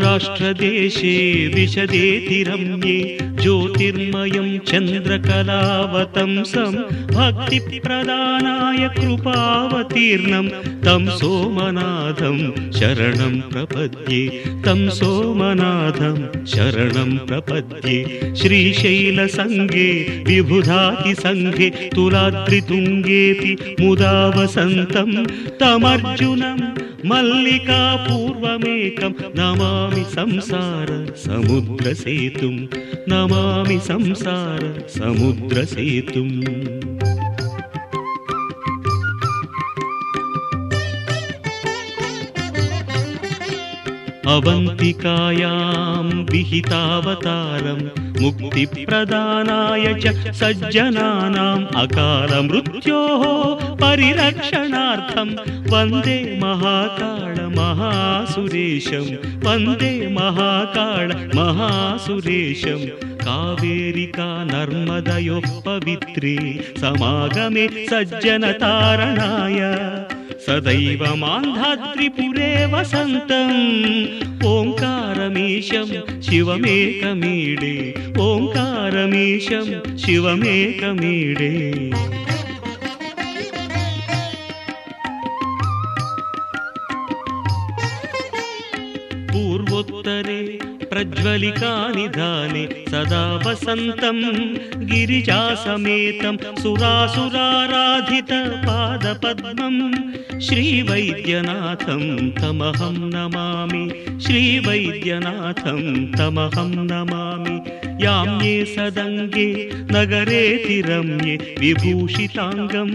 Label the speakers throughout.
Speaker 1: सौराष्ट्रदेशे विशदेतिरम्ये ज्योतिर्मयं चन्द्रकलावतंसं भक्तिप्रदानाय कृपावतीर्णं तं सोमनाथं शरणं प्रपद्ये तं सोमनाथं शरणं प्रपद्ये। श्रीशैलसङ्गे विबुधातिसङ्गे तुलाद्रितुङ्गेऽपि मुदा वसन्तं तमर्जुनं मल्लिकापूर्वमेकं नमामि संसार समुद्रसेतुं नमामि संसार समुद्रसेतुम् अवन्तिकायां विहितावतारं मुक्तिप्रदानाय च सज्जनानाम् अकालमृत्योः परिरक्षणार्थं वन्दे महाकाळ महासुरेशं वन्दे महाकाळ महासुरेशं। कावेरिका नर्मदयोः पवित्रे समागमे सज्जनतारणाय सदैव मान्धात्रिपुरे वसन्तम्। ओङ्कारमीशं शिवमेकमीडे। ओङ्कारमीशं शिवमेकमीडे। पूर्वोत्तरे प्रज्वलिकानिधाने सदा वसन्तं गिरिजासमेतं सुरासुराराधितपादपद्मं श्रीवैद्यनाथं तमहं नमामि श्रीवैद्यनाथं तमहं नमामि याम्ये सदङ्गे नगरेतिरम्ये विभूषिताङ्गं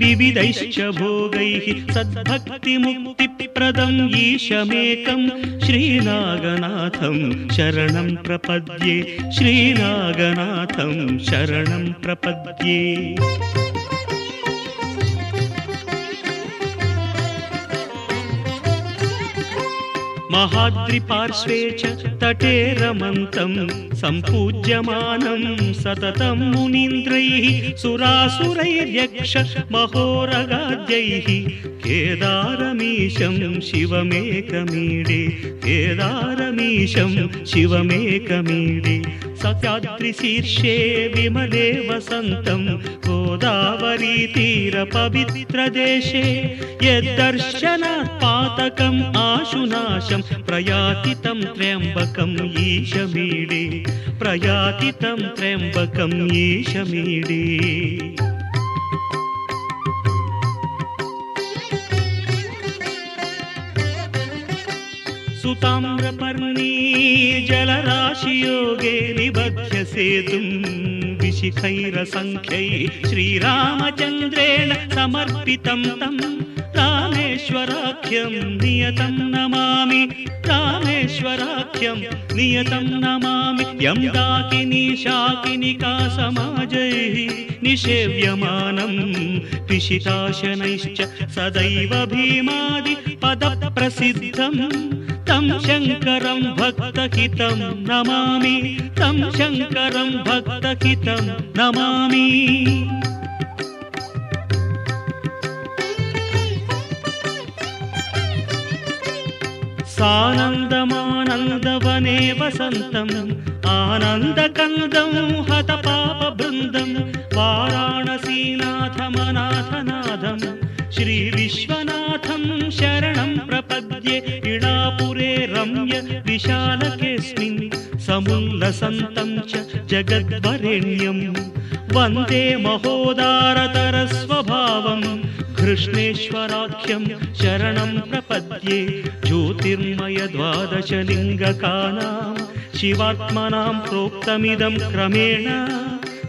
Speaker 1: विविधैश्च भोगैः सद्भक्तिमुक्तिप्रदम् ईशमेकं श्रीनागनाथं शरणं प्रपद्ये। श्रीनागनाथं शरणं प्रपद्ये महाद्रिपार्श्वे च तटे रमन्तं सम्पूज्यमानं सततं मुनीन्द्रैः सुरासुरैर्यक्ष महोरगाद्यैः। केदारमीशं शिवमेकमीडे केदारमीशं शिवमेकमीडे। सत्याद्रिशीर्षे विमले वसन्तं गोदावरीतीरपवित्रदेशे यद्दर्शनात् पातकम् आशुनाशं तं त्र्यम्बकम् ईशमीडे सुताम्रपर्णी जलराशियोगे निबध्य सेतुं विशिखैरसङ्ख्यै श्रीरामचन्द्रेण समर्पितं तं रामेश्वराख्यं नियतं नमामि रामेश्वराख्यं नियतं नमामि। यं डाकिनी शाकिनिका समाजैः निषेव्यमानं पिशिताशनैश्च सदैव भीमादि पदप्रसिद्धम् तं शङ्करं भक्तहितं नमामि तं शङ्करं भक्तहितं नमामि सानन्दमानन्दवने वसन्तम् आनन्दकन्दं हतपापबृन्दं वाराणसीनाथमनाथनाथं श्रीविश्वनाथं शरणं प्रपद्ये इडापुरे रम्य विशालकेऽस्मिन् समुल्लसन्तं च जगद्वरेण्यं वन्दे महोदारतरस्वभावम् कृष्णेश्वराख्यं शरणं प्रपद्ये ज्योतिर्मय द्वादशलिङ्गकानां शिवात्मनां प्रोक्तमिदं क्रमेण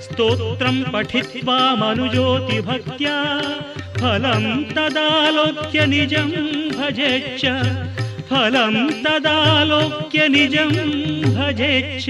Speaker 1: स्तोत्रं पठित्वा मनुज्योतिभक्त्या फलं तदालोक्य निजं भजेच्च फलं तदालोक्य निजं भजेच्च